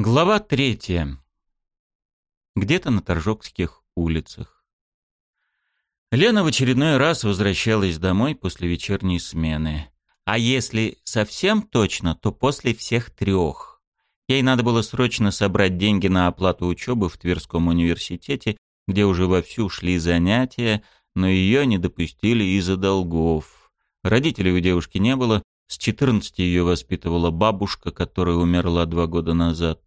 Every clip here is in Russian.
Глава третья. Где-то на Торжокских улицах. Лена в очередной раз возвращалась домой после вечерней смены. А если совсем точно, то после всех трех. Ей надо было срочно собрать деньги на оплату учебы в Тверском университете, где уже вовсю шли занятия, но ее не допустили из-за долгов. Родителей у девушки не было, с 14 ее воспитывала бабушка, которая умерла два года назад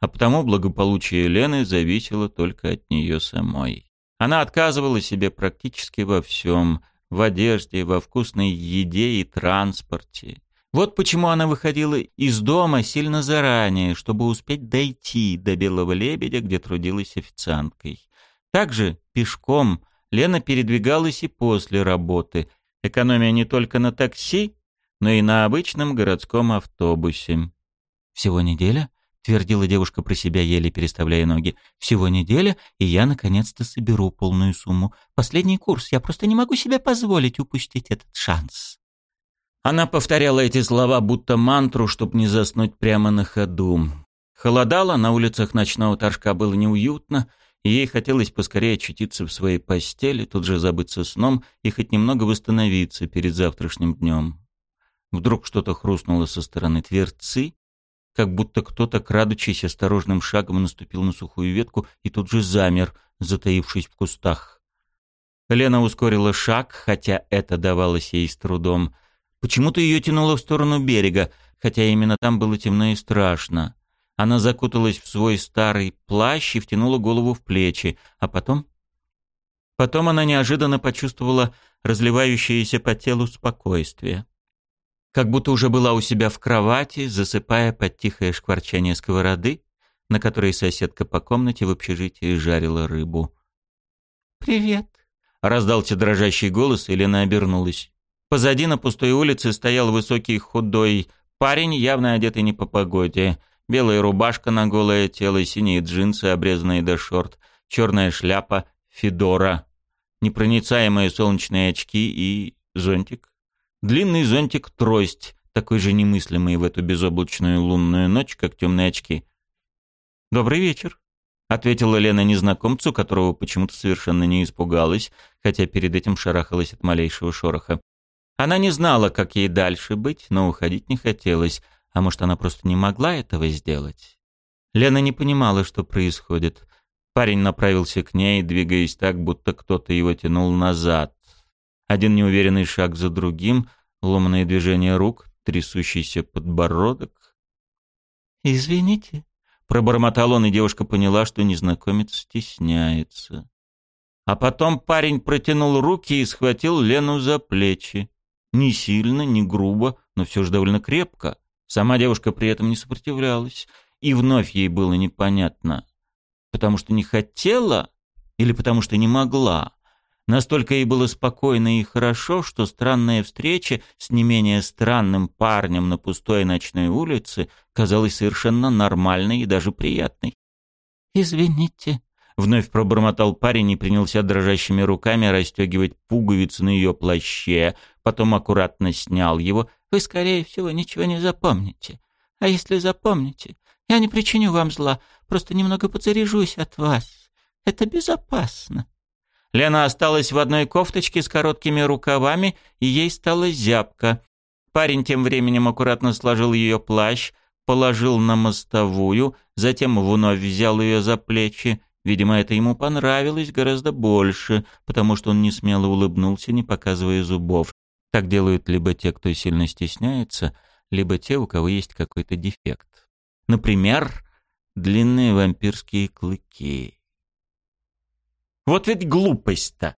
а потому благополучие Лены зависело только от нее самой. Она отказывала себе практически во всем – в одежде, во вкусной еде и транспорте. Вот почему она выходила из дома сильно заранее, чтобы успеть дойти до Белого Лебедя, где трудилась официанткой. Также пешком Лена передвигалась и после работы, экономя не только на такси, но и на обычном городском автобусе. Всего неделя — твердила девушка про себя, еле переставляя ноги. «Всего неделя, и я наконец-то соберу полную сумму. Последний курс, я просто не могу себе позволить упустить этот шанс». Она повторяла эти слова будто мантру, чтобы не заснуть прямо на ходу. Холодало, на улицах ночного торжка было неуютно, и ей хотелось поскорее очутиться в своей постели, тут же забыться сном и хоть немного восстановиться перед завтрашним днем. Вдруг что-то хрустнуло со стороны тверцы, как будто кто-то, крадучись осторожным шагом, наступил на сухую ветку и тут же замер, затаившись в кустах. Лена ускорила шаг, хотя это давалось ей с трудом. Почему-то ее тянуло в сторону берега, хотя именно там было темно и страшно. Она закуталась в свой старый плащ и втянула голову в плечи, а потом... Потом она неожиданно почувствовала разливающееся по телу спокойствие как будто уже была у себя в кровати, засыпая под тихое шкварчание сковороды, на которой соседка по комнате в общежитии жарила рыбу. «Привет», — раздался дрожащий голос, и Лена обернулась. Позади на пустой улице стоял высокий худой парень, явно одетый не по погоде. Белая рубашка на голое тело, синие джинсы, обрезанные до шорт, черная шляпа, федора, непроницаемые солнечные очки и зонтик. Длинный зонтик-трость, такой же немыслимый в эту безоблачную лунную ночь, как темные очки. «Добрый вечер», — ответила Лена незнакомцу, которого почему-то совершенно не испугалась, хотя перед этим шарахалась от малейшего шороха. Она не знала, как ей дальше быть, но уходить не хотелось, а может, она просто не могла этого сделать. Лена не понимала, что происходит. Парень направился к ней, двигаясь так, будто кто-то его тянул назад. Один неуверенный шаг за другим, ломаные движения рук, трясущийся подбородок. «Извините», — пробормотал он, и девушка поняла, что незнакомец стесняется. А потом парень протянул руки и схватил Лену за плечи. Не сильно, не грубо, но все же довольно крепко. Сама девушка при этом не сопротивлялась. И вновь ей было непонятно, потому что не хотела или потому что не могла. Настолько ей было спокойно и хорошо, что странная встреча с не менее странным парнем на пустой ночной улице казалась совершенно нормальной и даже приятной. «Извините», — вновь пробормотал парень и принялся дрожащими руками расстегивать пуговицы на ее плаще, потом аккуратно снял его. «Вы, скорее всего, ничего не запомните. А если запомните, я не причиню вам зла, просто немного подзаряжусь от вас. Это безопасно». Лена осталась в одной кофточке с короткими рукавами, и ей стало зябко. Парень тем временем аккуратно сложил ее плащ, положил на мостовую, затем вновь взял ее за плечи. Видимо, это ему понравилось гораздо больше, потому что он несмело улыбнулся, не показывая зубов. Так делают либо те, кто сильно стесняется, либо те, у кого есть какой-то дефект. Например, длинные вампирские клыки. Вот ведь глупость-то.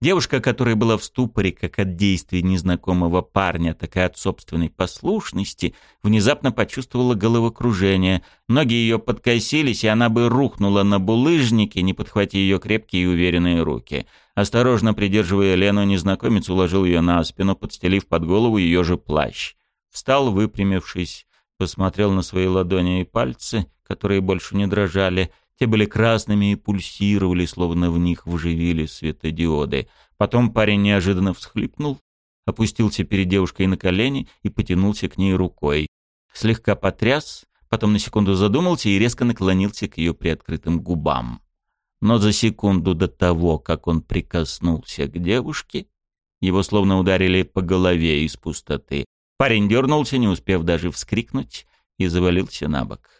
Девушка, которая была в ступоре как от действий незнакомого парня, так и от собственной послушности, внезапно почувствовала головокружение. Ноги ее подкосились, и она бы рухнула на булыжники, не подхватив ее крепкие и уверенные руки. Осторожно придерживая Лену, незнакомец уложил ее на спину, подстелив под голову ее же плащ. Встал, выпрямившись, посмотрел на свои ладони и пальцы, которые больше не дрожали, те были красными и пульсировали, словно в них вживили светодиоды. Потом парень неожиданно всхлипнул, опустился перед девушкой на колени и потянулся к ней рукой. Слегка потряс, потом на секунду задумался и резко наклонился к ее приоткрытым губам. Но за секунду до того, как он прикоснулся к девушке, его словно ударили по голове из пустоты. Парень дернулся, не успев даже вскрикнуть, и завалился на бок.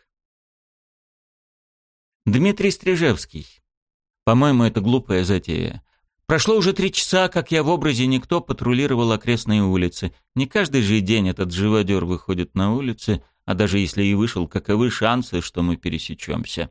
Дмитрий Стрижевский. По-моему, это глупая затея. Прошло уже три часа, как я в образе никто патрулировал окрестные улицы. Не каждый же день этот живодер выходит на улицы, а даже если и вышел, каковы шансы, что мы пересечемся.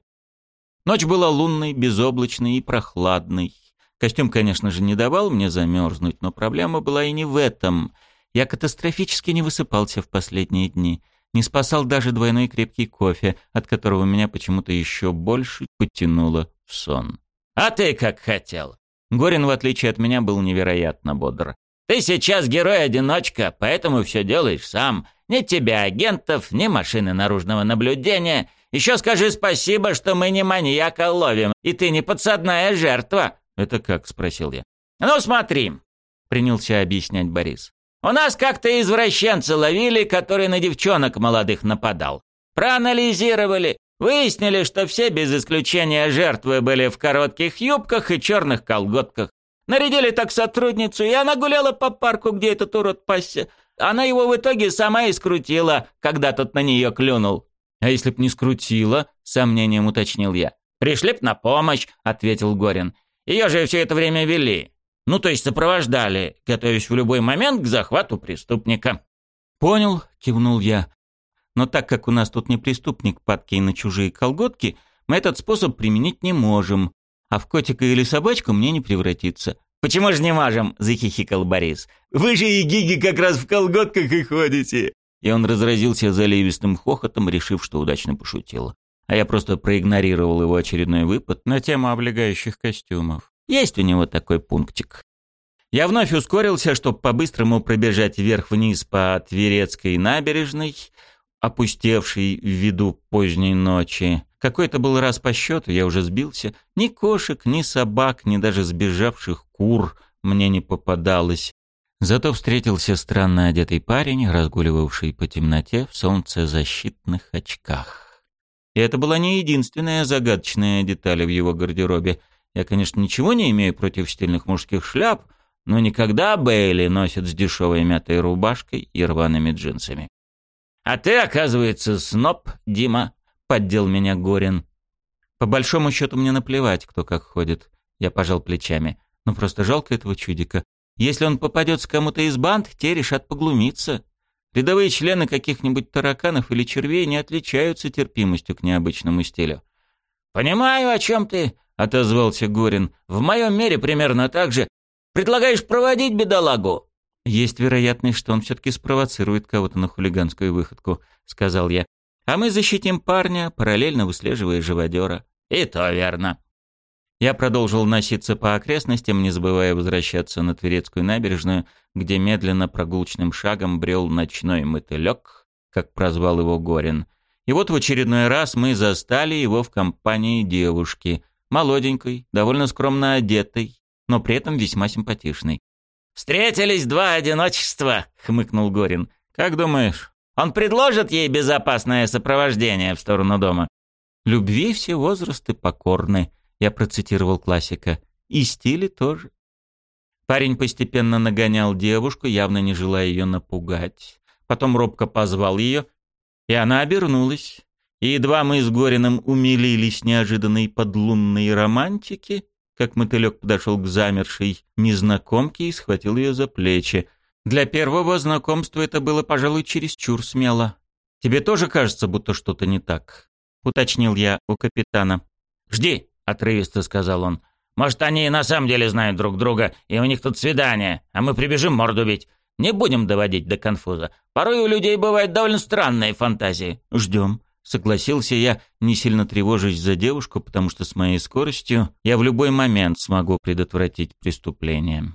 Ночь была лунной, безоблачной и прохладной. Костюм, конечно же, не давал мне замерзнуть, но проблема была и не в этом. Я катастрофически не высыпался в последние дни. Не спасал даже двойной крепкий кофе, от которого меня почему-то еще больше потянуло в сон. «А ты как хотел!» Горин, в отличие от меня, был невероятно бодр. «Ты сейчас герой-одиночка, поэтому все делаешь сам. Ни тебя агентов, ни машины наружного наблюдения. Еще скажи спасибо, что мы не маньяка ловим, и ты не подсадная жертва». «Это как?» — спросил я. «Ну смотри», — принялся объяснять Борис. «У нас как-то извращенца ловили, который на девчонок молодых нападал. Проанализировали, выяснили, что все без исключения жертвы были в коротких юбках и черных колготках. Нарядили так сотрудницу, и она гуляла по парку, где этот урод пасся. Она его в итоге сама и скрутила, когда тот на нее клюнул. «А если б не скрутила?» — сомнением уточнил я. «Пришли б на помощь», — ответил Горин. «Ее же все это время вели. Ну, то есть сопровождали, готовясь в любой момент к захвату преступника». «Понял», — кивнул я. «Но так как у нас тут не преступник, падкий на чужие колготки, мы этот способ применить не можем, а в котика или собачку мне не превратиться». «Почему же не можем?» — захихикал Борис. «Вы же и гиги как раз в колготках и ходите!» И он разразился заливистым хохотом, решив, что удачно пошутил. А я просто проигнорировал его очередной выпад на тему облегающих костюмов. Есть у него такой пунктик. Я вновь ускорился, чтобы по-быстрому пробежать вверх-вниз по Тверецкой набережной, опустевшей ввиду поздней ночи. Какой-то был раз по счету, я уже сбился. Ни кошек, ни собак, ни даже сбежавших кур мне не попадалось. Зато встретился странно одетый парень, разгуливавший по темноте в солнцезащитных очках. И это была не единственная загадочная деталь в его гардеробе. Я, конечно, ничего не имею против стильных мужских шляп, но никогда Бейли носит с дешевой мятой рубашкой и рваными джинсами. «А ты, оказывается, сноб, Дима», — поддел меня Горин. «По большому счету мне наплевать, кто как ходит», — я пожал плечами. «Ну просто жалко этого чудика. Если он попадется кому-то из банд, те решат поглумиться. Рядовые члены каких-нибудь тараканов или червей не отличаются терпимостью к необычному стилю. «Понимаю, о чем ты», — отозвался Горин. «В моем мире примерно так же. Предлагаешь проводить бедолагу?» «Есть вероятность, что он все-таки спровоцирует кого-то на хулиганскую выходку», — сказал я. «А мы защитим парня, параллельно выслеживая живодера». «И то верно», я продолжил носиться по окрестностям, не забывая возвращаться на Тверецкую набережную, где медленно прогулочным шагом брел ночной мотылек, как прозвал его Горин. И вот в очередной раз мы застали его в компании девушки, молоденькой, довольно скромно одетой, но при этом весьма симпатичной. «Встретились два одиночества», — хмыкнул Горин. «Как думаешь, он предложит ей безопасное сопровождение в сторону дома?» «Любви все возрасты покорны», я процитировал классика. И стили тоже. Парень постепенно нагонял девушку, явно не желая ее напугать. Потом робко позвал ее, и она обернулась. И едва мы с Гориным умилились неожиданной подлунной романтики, как мотылек подошел к замершей незнакомке и схватил ее за плечи. Для первого знакомства это было, пожалуй, чересчур смело. «Тебе тоже кажется, будто что-то не так?» — уточнил я у капитана. «Жди!» отрывисто сказал он. «Может, они и на самом деле знают друг друга, и у них тут свидание, а мы прибежим морду бить. Не будем доводить до конфуза. Порой у людей бывают довольно странные фантазии. Ждем». Согласился я, не сильно тревожась за девушку, потому что с моей скоростью я в любой момент смогу предотвратить преступление.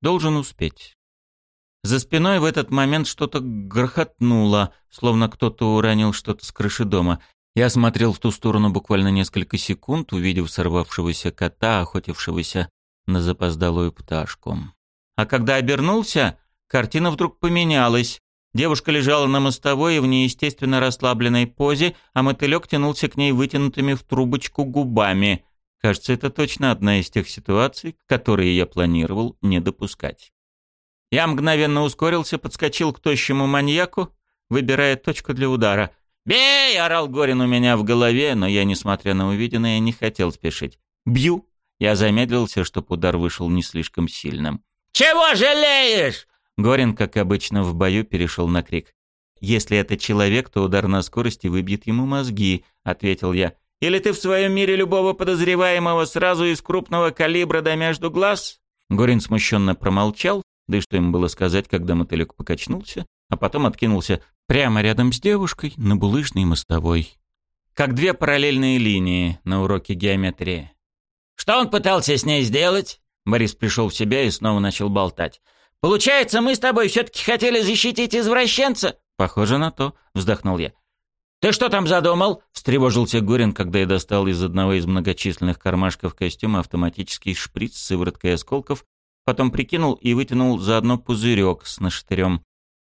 Должен успеть. За спиной в этот момент что-то грохотнуло, словно кто-то уронил что-то с крыши дома. Я смотрел в ту сторону буквально несколько секунд, увидев сорвавшегося кота, охотившегося на запоздалую пташку. А когда обернулся, картина вдруг поменялась. Девушка лежала на мостовой в неестественно расслабленной позе, а мотылек тянулся к ней вытянутыми в трубочку губами. Кажется, это точно одна из тех ситуаций, которые я планировал не допускать. Я мгновенно ускорился, подскочил к тощему маньяку, выбирая точку для удара. «Бей!» — орал Горин у меня в голове, но я, несмотря на увиденное, не хотел спешить. «Бью!» Я замедлился, чтобы удар вышел не слишком сильным. «Чего жалеешь?» Горин, как обычно в бою, перешел на крик. «Если это человек, то удар на скорости выбьет ему мозги», — ответил я. «Или ты в своем мире любого подозреваемого сразу из крупного калибра до между глаз?» Горин смущенно промолчал, да и что ему было сказать, когда мотылек покачнулся, а потом откинулся прямо рядом с девушкой на булыжной мостовой. Как две параллельные линии на уроке геометрии. «Что он пытался с ней сделать?» Борис пришел в себя и снова начал болтать. «Получается, мы с тобой все-таки хотели защитить извращенца?» «Похоже на то», — вздохнул я. «Ты что там задумал?» — встревожился Горин, когда я достал из одного из многочисленных кармашков костюма автоматический шприц с сывороткой осколков, потом прикинул и вытянул заодно пузырек с нашатырем.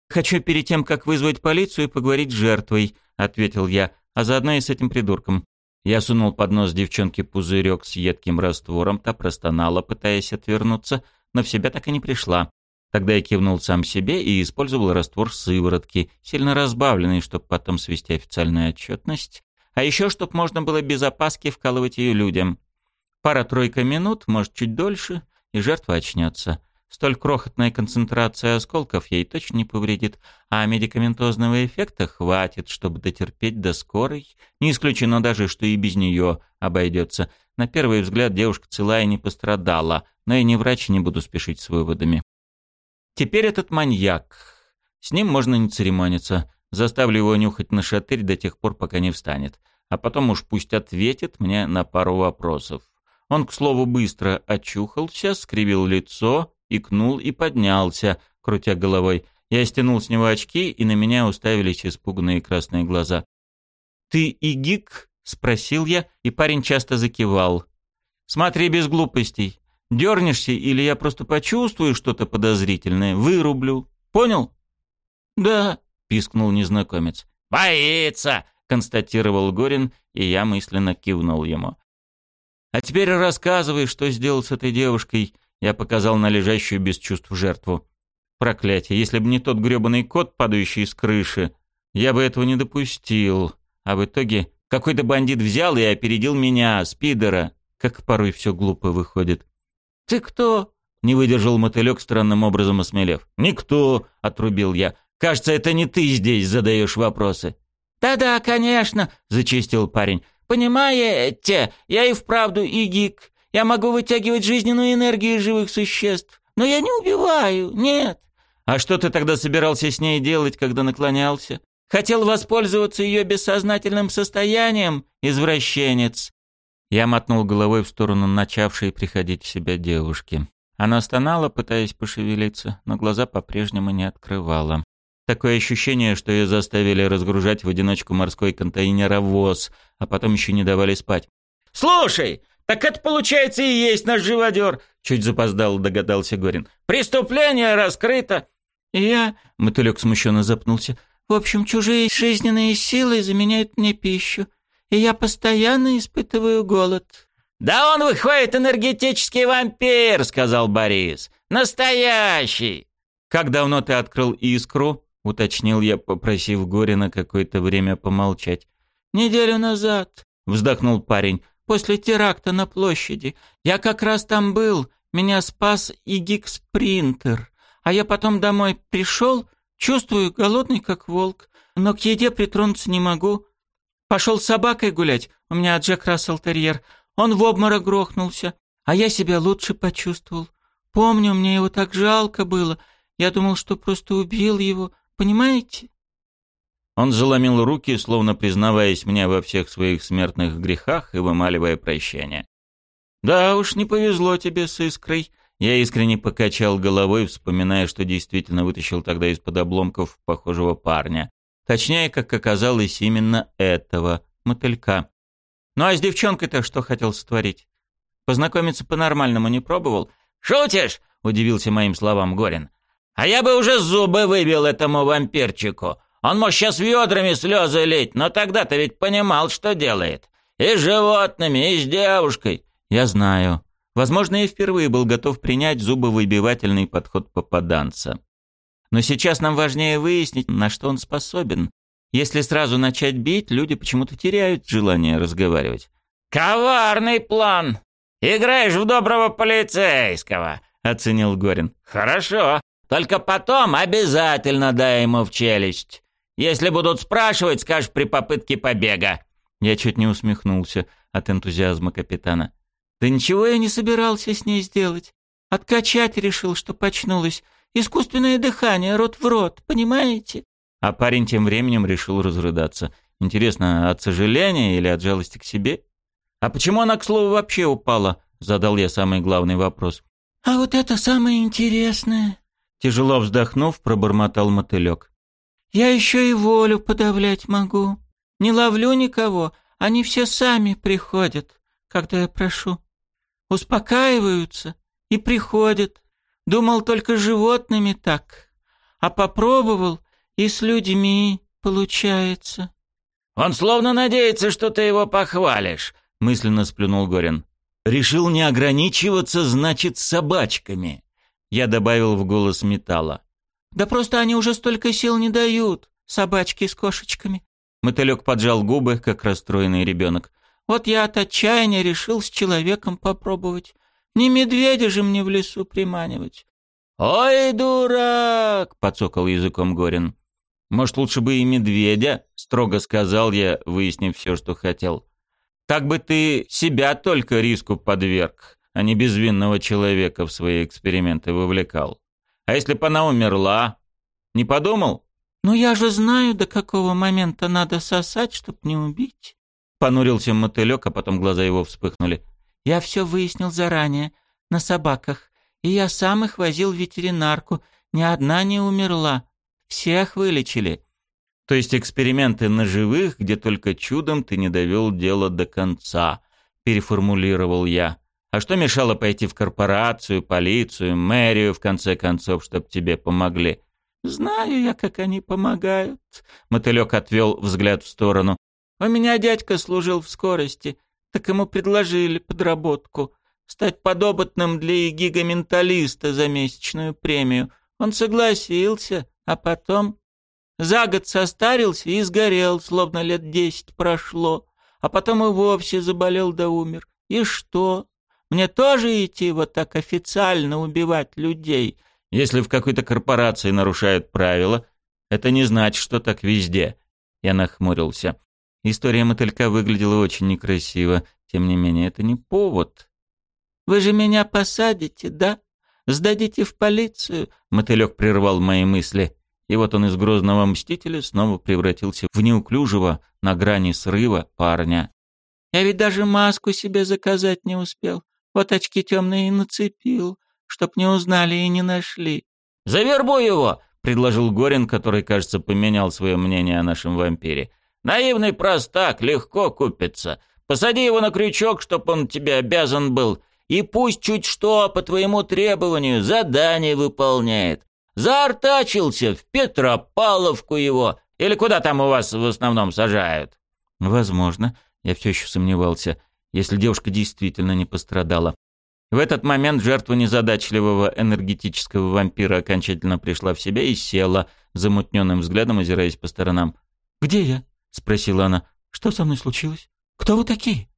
«Хочу перед тем, как вызвать полицию, поговорить с жертвой», — ответил я, «а заодно и с этим придурком». Я сунул под нос девчонке пузырек с едким раствором, та простонала, пытаясь отвернуться, но в себя так и не пришла. Тогда я кивнул сам себе и использовал раствор сыворотки, сильно разбавленный, чтобы потом свести официальную отчетность, а еще чтобы можно было без опаски вкалывать ее людям. Пара-тройка минут, может, чуть дольше, и жертва очнется. Столь крохотная концентрация осколков ей точно не повредит, а медикаментозного эффекта хватит, чтобы дотерпеть до скорой. Не исключено даже, что и без нее обойдется. На первый взгляд девушка целая не пострадала, но и не врач, не буду спешить с выводами. Теперь этот маньяк. С ним можно не церемониться. Заставлю его нюхать на шатырь до тех пор, пока не встанет. А потом уж пусть ответит мне на пару вопросов. Он, к слову, быстро очухался, скривил лицо, икнул и поднялся, крутя головой. Я стянул с него очки, и на меня уставились испуганные красные глаза. «Ты и гик?» — спросил я, и парень часто закивал. «Смотри без глупостей. Дернешься, или я просто почувствую что-то подозрительное, вырублю. Понял?» «Да», — пискнул незнакомец. «Боится!» — констатировал Горин, и я мысленно кивнул ему. «А теперь рассказывай, что сделал с этой девушкой я показал на лежащую без чувств жертву. Проклятие, если бы не тот грёбаный кот, падающий с крыши, я бы этого не допустил. А в итоге какой-то бандит взял и опередил меня, спидера. Как порой все глупо выходит. «Ты кто?» — не выдержал мотылек, странным образом осмелев. «Никто!» — отрубил я. «Кажется, это не ты здесь задаешь вопросы». «Да-да, конечно!» — зачистил парень. «Понимаете, я и вправду и гик. Я могу вытягивать жизненную энергию из живых существ, но я не убиваю, нет. А что ты тогда собирался с ней делать, когда наклонялся? Хотел воспользоваться ее бессознательным состоянием, извращенец. Я мотнул головой в сторону начавшей приходить в себя девушки. Она стонала, пытаясь пошевелиться, но глаза по-прежнему не открывала. Такое ощущение, что ее заставили разгружать в одиночку морской контейнеровоз, а потом еще не давали спать. «Слушай, «Так это, получается, и есть наш живодер!» Чуть запоздал, догадался Горин. «Преступление раскрыто!» И я, мотылек смущенно запнулся, «В общем, чужие жизненные силы заменяют мне пищу, и я постоянно испытываю голод». «Да он выходит энергетический вампир!» — сказал Борис. «Настоящий!» «Как давно ты открыл искру?» — уточнил я, попросив Горина какое-то время помолчать. «Неделю назад», — вздохнул парень после теракта на площади. Я как раз там был, меня спас Игик Спринтер. А я потом домой пришел, чувствую, голодный как волк, но к еде притронуться не могу. Пошел с собакой гулять, у меня Джек Рассел терьер. Он в обморок грохнулся, а я себя лучше почувствовал. Помню, мне его так жалко было. Я думал, что просто убил его, понимаете? Он заломил руки, словно признаваясь мне во всех своих смертных грехах и вымаливая прощение. «Да уж, не повезло тебе с искрой». Я искренне покачал головой, вспоминая, что действительно вытащил тогда из-под обломков похожего парня. Точнее, как оказалось, именно этого, мотылька. Ну а с девчонкой-то что хотел сотворить? Познакомиться по-нормальному не пробовал? «Шутишь?» — удивился моим словам Горин. А я бы уже зубы выбил этому вампирчику. Он может сейчас ведрами слезы лить, но тогда-то ведь понимал, что делает. И с животными, и с девушкой. Я знаю. Возможно, и впервые был готов принять зубовыбивательный подход попаданца. Но сейчас нам важнее выяснить, на что он способен. Если сразу начать бить, люди почему-то теряют желание разговаривать. «Коварный план! Играешь в доброго полицейского!» — оценил Горин. «Хорошо. Только потом обязательно дай ему в челюсть. Если будут спрашивать, скажешь при попытке побега». Я чуть не усмехнулся от энтузиазма капитана. «Да ничего я не собирался с ней сделать. Откачать решил, что почнулась. Искусственное дыхание, рот в рот, понимаете?» А парень тем временем решил разрыдаться. Интересно, от сожаления или от жалости к себе? «А почему она, к слову, вообще упала?» — задал я самый главный вопрос. «А вот это самое интересное!» Тяжело вздохнув, пробормотал мотылек. «Я еще и волю подавлять могу. Не ловлю никого, они все сами приходят, когда я прошу. Успокаиваются и приходят. Думал только животными так, а попробовал и с людьми получается». «Он словно надеется, что ты его похвалишь», — мысленно сплюнул Горин. «Решил не ограничиваться, значит, собачками». Я добавил в голос металла. «Да просто они уже столько сил не дают, собачки с кошечками». Мотылек поджал губы, как расстроенный ребенок. «Вот я от отчаяния решил с человеком попробовать. Не медведя же мне в лесу приманивать». «Ой, дурак!» — подсокал языком Горин. «Может, лучше бы и медведя?» — строго сказал я, выяснив все, что хотел. «Так бы ты себя только риску подверг а не безвинного человека в свои эксперименты вовлекал. А если бы она умерла? Не подумал? «Ну я же знаю, до какого момента надо сосать, чтоб не убить». Понурился мотылек, а потом глаза его вспыхнули. «Я все выяснил заранее, на собаках, и я сам их возил в ветеринарку. Ни одна не умерла. Всех вылечили». То есть эксперименты на живых, где только чудом ты не довел дело до конца, переформулировал я. А что мешало пойти в корпорацию, полицию, мэрию, в конце концов, чтобы тебе помогли? Знаю я, как они помогают. Мотылек отвел взгляд в сторону. У меня дядька служил в скорости, так ему предложили подработку. Стать подопытным для гигаменталиста за месячную премию. Он согласился, а потом... За год состарился и сгорел, словно лет десять прошло. А потом и вовсе заболел да умер. И что? Мне тоже идти вот так официально убивать людей? Если в какой-то корпорации нарушают правила, это не значит, что так везде. Я нахмурился. История мотылька выглядела очень некрасиво. Тем не менее, это не повод. «Вы же меня посадите, да? Сдадите в полицию?» Мотылек прервал мои мысли. И вот он из грозного мстителя снова превратился в неуклюжего, на грани срыва парня. «Я ведь даже маску себе заказать не успел. Вот очки темные и нацепил, чтоб не узнали и не нашли. «Завербуй его!» — предложил Горин, который, кажется, поменял свое мнение о нашем вампире. «Наивный простак, легко купится. Посади его на крючок, чтоб он тебе обязан был, и пусть чуть что по твоему требованию задание выполняет. Заортачился в Петропавловку его, или куда там у вас в основном сажают?» «Возможно», — я все еще сомневался если девушка действительно не пострадала. В этот момент жертва незадачливого энергетического вампира окончательно пришла в себя и села, замутненным взглядом озираясь по сторонам. «Где я?» — спросила она. «Что со мной случилось? Кто вы такие?»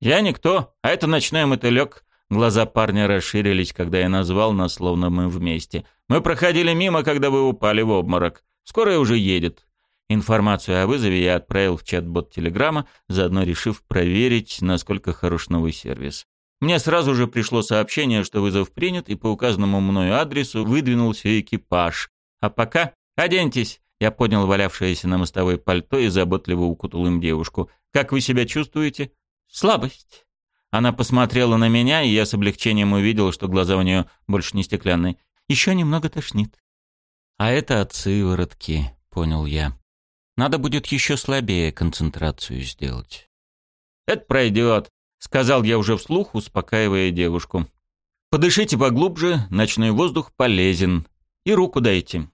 «Я никто, а это ночной мотылек». Глаза парня расширились, когда я назвал нас, словно мы вместе. «Мы проходили мимо, когда вы упали в обморок. Скоро уже едет. Информацию о вызове я отправил в чат-бот Телеграма, заодно решив проверить, насколько хорош новый сервис. Мне сразу же пришло сообщение, что вызов принят, и по указанному мною адресу выдвинулся экипаж. А пока оденьтесь. Я поднял валявшееся на мостовой пальто и заботливо укутал им девушку. «Как вы себя чувствуете?» «Слабость». Она посмотрела на меня, и я с облегчением увидел, что глаза у нее больше не стеклянные. «Еще немного тошнит». «А это от сыворотки», — понял я. Надо будет еще слабее концентрацию сделать. «Это пройдет», — сказал я уже вслух, успокаивая девушку. «Подышите поглубже, ночной воздух полезен. И руку дайте.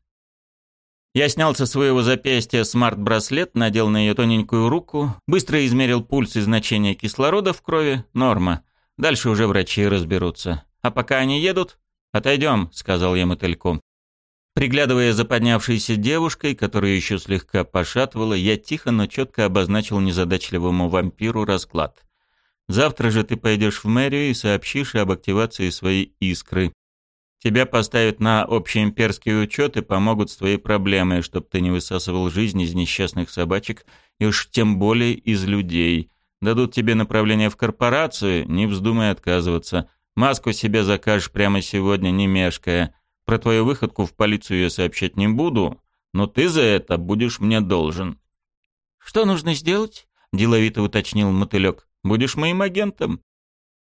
Я снял со своего запястья смарт-браслет, надел на ее тоненькую руку, быстро измерил пульс и значение кислорода в крови. Норма. Дальше уже врачи разберутся. А пока они едут, отойдем, сказал я мотыльку. Приглядывая за поднявшейся девушкой, которую еще слегка пошатывала, я тихо, но четко обозначил незадачливому вампиру расклад. Завтра же ты пойдешь в мэрию и сообщишь об активации своей искры. Тебя поставят на общеимперский учет и помогут с твоей проблемой, чтобы ты не высасывал жизнь из несчастных собачек и уж тем более из людей. Дадут тебе направление в корпорацию, не вздумай отказываться. Маску себе закажешь прямо сегодня, не мешкая. Про твою выходку в полицию я сообщать не буду, но ты за это будешь мне должен». «Что нужно сделать?» – деловито уточнил мотылек. «Будешь моим агентом».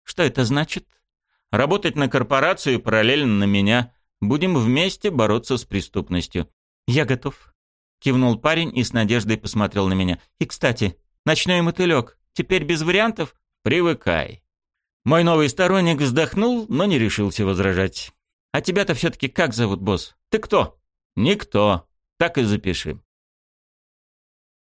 «Что это значит?» Работать на корпорацию параллельно на меня. Будем вместе бороться с преступностью. Я готов. Кивнул парень и с надеждой посмотрел на меня. И, кстати, ночной мотылек. Теперь без вариантов? Привыкай. Мой новый сторонник вздохнул, но не решился возражать. А тебя-то все-таки как зовут, босс? Ты кто? Никто. Так и запиши.